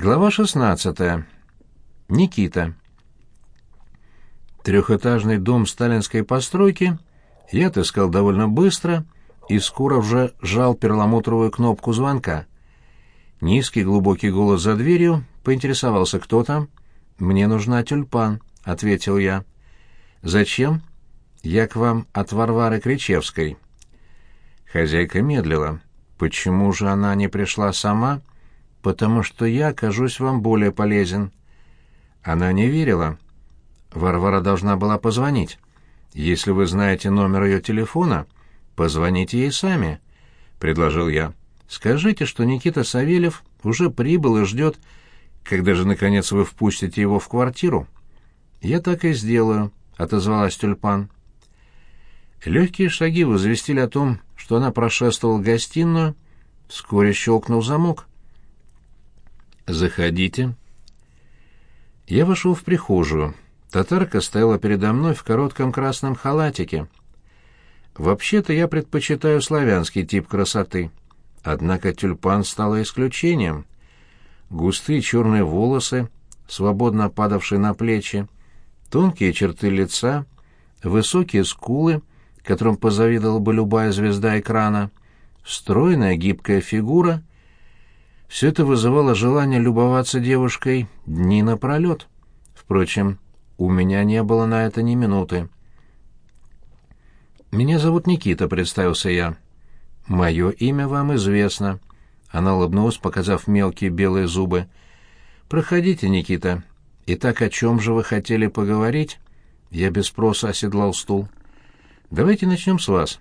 Глава 16. Никита. Трехэтажный дом сталинской постройки я отыскал довольно быстро и скоро уже жал перламутровую кнопку звонка. Низкий глубокий голос за дверью поинтересовался, кто там. «Мне нужна тюльпан», — ответил я. «Зачем?» «Я к вам от Варвары Кричевской». Хозяйка медлила. «Почему же она не пришла сама?» Потому что я окажусь вам более полезен». Она не верила. Варвара должна была позвонить. «Если вы знаете номер ее телефона, позвоните ей сами», — предложил я. «Скажите, что Никита Савельев уже прибыл и ждет, когда же, наконец, вы впустите его в квартиру». «Я так и сделаю», — отозвалась тюльпан. Легкие шаги возвестили о том, что она прошествовала в гостиную, вскоре щелкнул замок. «Заходите». Я вошел в прихожую. Татарка стояла передо мной в коротком красном халатике. Вообще-то я предпочитаю славянский тип красоты. Однако тюльпан стала исключением. Густые черные волосы, свободно падавшие на плечи, тонкие черты лица, высокие скулы, которым позавидовала бы любая звезда экрана, стройная гибкая фигура все это вызывало желание любоваться девушкой дни напролет. Впрочем, у меня не было на это ни минуты. «Меня зовут Никита», — представился я. «Мое имя вам известно». Она улыбнулась, показав мелкие белые зубы. «Проходите, Никита. Итак, о чем же вы хотели поговорить?» Я без спроса оседлал стул. «Давайте начнем с вас.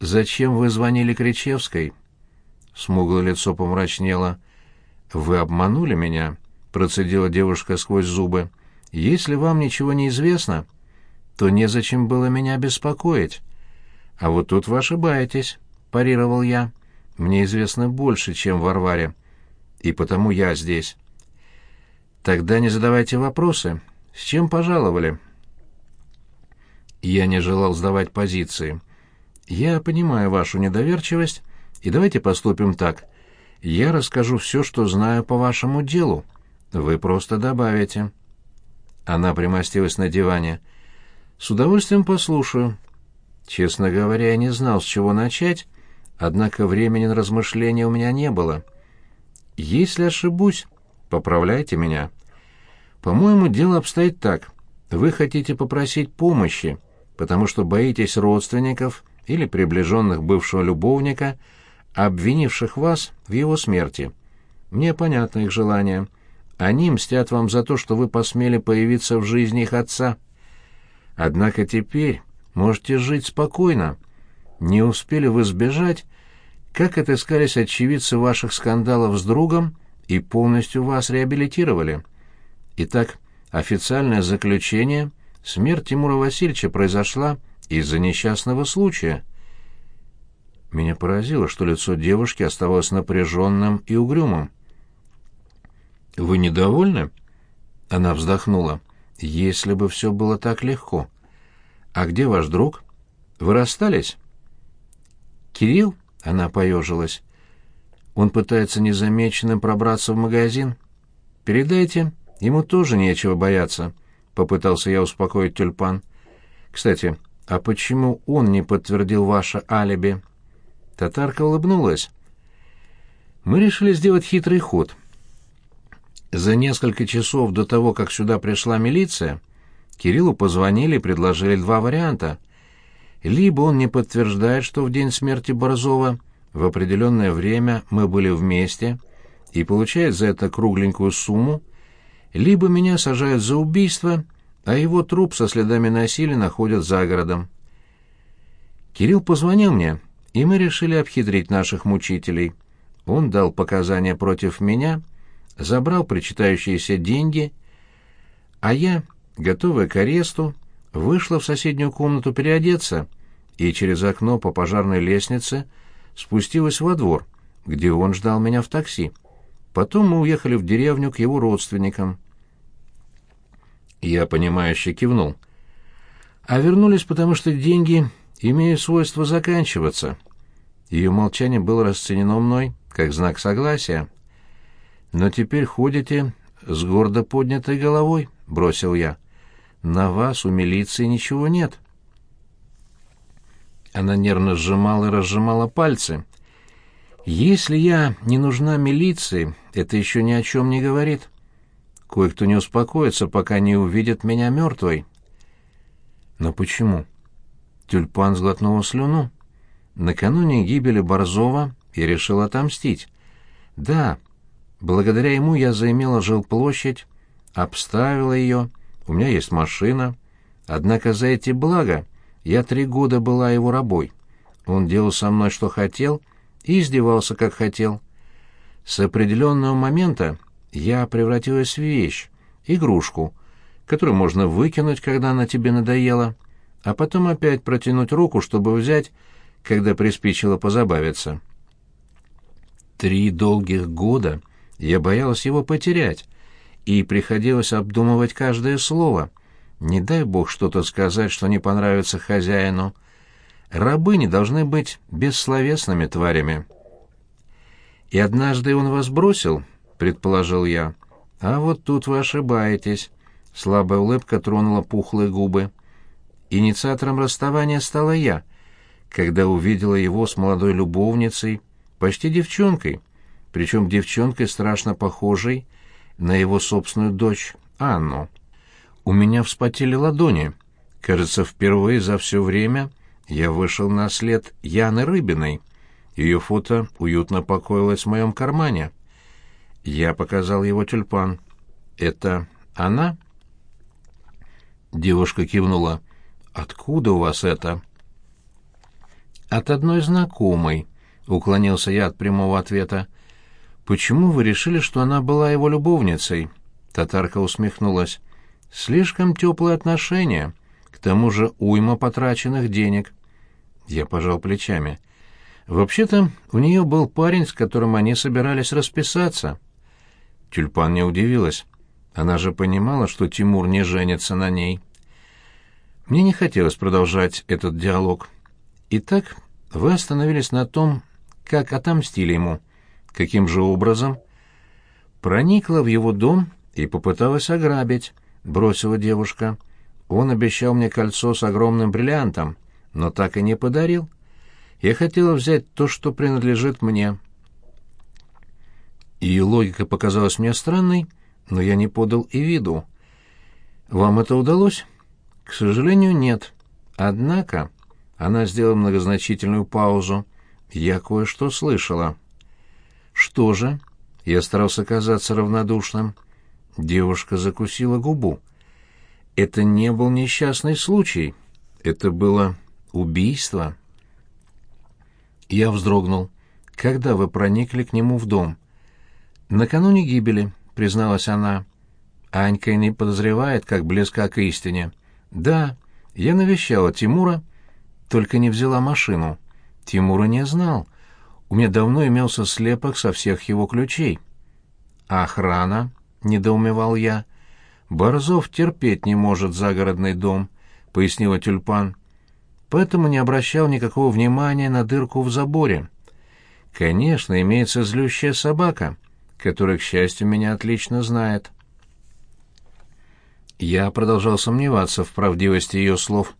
Зачем вы звонили Кричевской?» Смуглое лицо помрачнело. «Вы обманули меня», — процедила девушка сквозь зубы. «Если вам ничего не известно, то незачем было меня беспокоить». «А вот тут вы ошибаетесь», — парировал я. «Мне известно больше, чем Варваре, и потому я здесь». «Тогда не задавайте вопросы. С чем пожаловали?» Я не желал сдавать позиции. «Я понимаю вашу недоверчивость, и давайте поступим так. Я расскажу все, что знаю по вашему делу. Вы просто добавите». Она примостилась на диване. «С удовольствием послушаю». Честно говоря, я не знал, с чего начать, однако времени на размышления у меня не было. «Если ошибусь, поправляйте меня. По-моему, дело обстоит так. Вы хотите попросить помощи, потому что боитесь родственников или приближенных бывшего любовника — обвинивших вас в его смерти. Мне понятно их желание. Они мстят вам за то, что вы посмели появиться в жизни их отца. Однако теперь можете жить спокойно. Не успели вы сбежать, как отыскались очевидцы ваших скандалов с другом и полностью вас реабилитировали. Итак, официальное заключение — смерть Тимура Васильевича произошла из-за несчастного случая — меня поразило, что лицо девушки оставалось напряженным и угрюмым. «Вы недовольны?» Она вздохнула. «Если бы все было так легко. А где ваш друг? Вы расстались?» «Кирилл?» — она поежилась. «Он пытается незамеченным пробраться в магазин. Передайте, ему тоже нечего бояться», — попытался я успокоить тюльпан. «Кстати, а почему он не подтвердил ваше алиби?» Татарка улыбнулась. Мы решили сделать хитрый ход. За несколько часов до того, как сюда пришла милиция, Кириллу позвонили и предложили два варианта. Либо он не подтверждает, что в день смерти Борзова в определенное время мы были вместе и получает за это кругленькую сумму, либо меня сажают за убийство, а его труп со следами насилия находят за городом. Кирилл позвонил мне и мы решили обхитрить наших мучителей. Он дал показания против меня, забрал причитающиеся деньги, а я, готовая к аресту, вышла в соседнюю комнату переодеться и через окно по пожарной лестнице спустилась во двор, где он ждал меня в такси. Потом мы уехали в деревню к его родственникам. Я, понимающе кивнул. А вернулись, потому что деньги имеют свойство заканчиваться. Ее молчание было расценено мной как знак согласия. но теперь ходите с гордо поднятой головой», — бросил я. «На вас у милиции ничего нет». Она нервно сжимала и разжимала пальцы. «Если я не нужна милиции, это еще ни о чем не говорит. Кое-кто не успокоится, пока не увидит меня мертвой». «Но почему?» Тюльпан сглотнула слюну. Накануне гибели Борзова я решил отомстить. Да, благодаря ему я заимела жилплощадь, обставила ее, у меня есть машина. Однако за эти блага я три года была его рабой. Он делал со мной, что хотел, и издевался, как хотел. С определенного момента я превратилась в вещь, игрушку, которую можно выкинуть, когда она тебе надоела, а потом опять протянуть руку, чтобы взять, когда приспичило позабавиться. Три долгих года я боялась его потерять, и приходилось обдумывать каждое слово. Не дай бог что-то сказать, что не понравится хозяину. Рабы не должны быть бессловесными тварями. «И однажды он вас бросил?» — предположил я. «А вот тут вы ошибаетесь». Слабая улыбка тронула пухлые губы. Инициатором расставания стала я, когда увидела его с молодой любовницей, почти девчонкой, причем девчонкой страшно похожей на его собственную дочь Анну. У меня вспотели ладони. Кажется, впервые за все время я вышел на след Яны Рыбиной. Ее фото уютно покоилось в моем кармане. Я показал его тюльпан. «Это она?» Девушка кивнула. «Откуда у вас это?» «От одной знакомой», — уклонился я от прямого ответа. «Почему вы решили, что она была его любовницей?» Татарка усмехнулась. «Слишком теплые отношения. К тому же уйма потраченных денег». Я пожал плечами. «Вообще-то у нее был парень, с которым они собирались расписаться». Тюльпан не удивилась. Она же понимала, что Тимур не женится на ней. Мне не хотелось продолжать этот диалог. Итак, вы остановились на том, как отомстили ему каким же образом? Проникла в его дом и попыталась ограбить, бросила девушка. Он обещал мне кольцо с огромным бриллиантом, но так и не подарил. Я хотела взять то, что принадлежит мне. И логика показалась мне странной, но я не подал и виду. Вам это удалось? К сожалению, нет. Однако, она сделала многозначительную паузу. Я кое-что слышала. «Что же?» Я старался казаться равнодушным. Девушка закусила губу. «Это не был несчастный случай. Это было убийство». Я вздрогнул. «Когда вы проникли к нему в дом?» «Накануне гибели», — призналась она. Анька не подозревает, как близка к истине. «Да, я навещала Тимура, только не взяла машину. Тимура не знал» У меня давно имелся слепок со всех его ключей. охрана? недоумевал я. Борзов терпеть не может загородный дом, пояснила тюльпан. Поэтому не обращал никакого внимания на дырку в заборе. Конечно, имеется злющая собака, которая, к счастью, меня отлично знает. Я продолжал сомневаться в правдивости ее слов.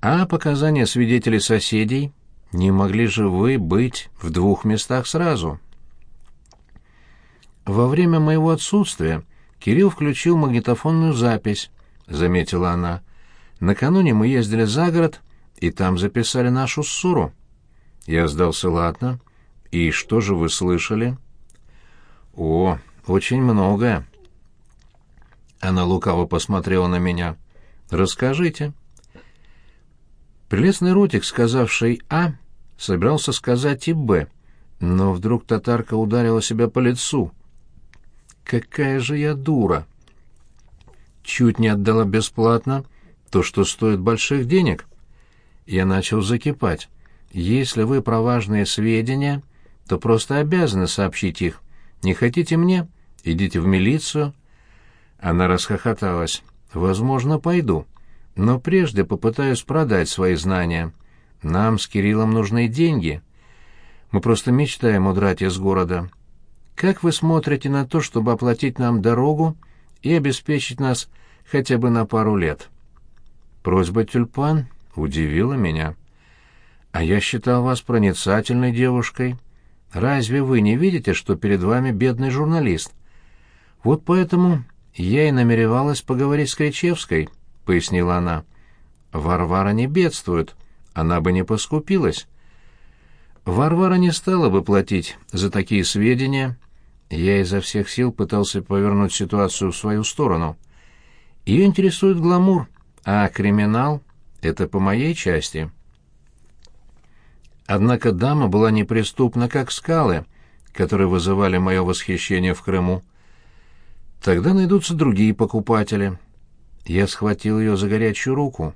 А показания свидетелей соседей не могли же вы быть в двух местах сразу? Во время моего отсутствия Кирилл включил магнитофонную запись, заметила она. Накануне мы ездили за город, и там записали нашу ссору. Я сдался, ладно. И что же вы слышали? О, очень многое. Она лукаво посмотрела на меня. Расскажите. Прелестный ротик, сказавший «А», собирался сказать и «Б», но вдруг татарка ударила себя по лицу. «Какая же я дура!» Чуть не отдала бесплатно то, что стоит больших денег. Я начал закипать. Если вы про важные сведения, то просто обязаны сообщить их. Не хотите мне? Идите в милицию. Она расхохоталась. Возможно, пойду но прежде попытаюсь продать свои знания. Нам с Кириллом нужны деньги. Мы просто мечтаем удрать из города. Как вы смотрите на то, чтобы оплатить нам дорогу и обеспечить нас хотя бы на пару лет?» Просьба тюльпан удивила меня. «А я считал вас проницательной девушкой. Разве вы не видите, что перед вами бедный журналист? Вот поэтому я и намеревалась поговорить с Кричевской», — пояснила она. «Варвара не бедствует, она бы не поскупилась». Варвара не стала бы платить за такие сведения. Я изо всех сил пытался повернуть ситуацию в свою сторону. Ее интересует гламур, а криминал — это по моей части. Однако дама была неприступна, как скалы, которые вызывали мое восхищение в Крыму. Тогда найдутся другие покупатели. Я схватил ее за горячую руку.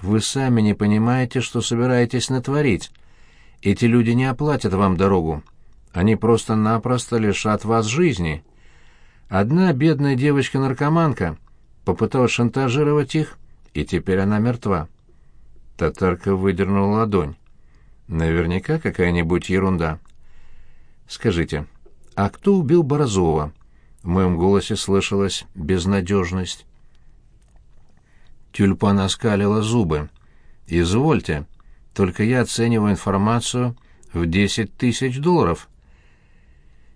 Вы сами не понимаете, что собираетесь натворить. Эти люди не оплатят вам дорогу. Они просто-напросто лишат вас жизни. Одна бедная девочка-наркоманка попыталась шантажировать их, и теперь она мертва. Татарка выдернула ладонь. Наверняка какая-нибудь ерунда. Скажите, а кто убил Борзова? В моем голосе слышалась безнадежность. Тюльпан оскалила зубы. «Извольте, только я оцениваю информацию в десять тысяч долларов.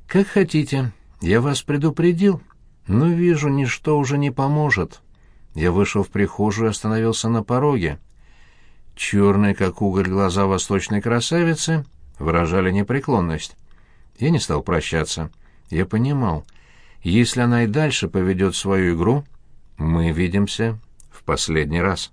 Как хотите, я вас предупредил, но вижу, ничто уже не поможет. Я вышел в прихожую и остановился на пороге. Черные, как уголь, глаза восточной красавицы выражали непреклонность. Я не стал прощаться. Я понимал, если она и дальше поведет свою игру, мы видимся в последний раз».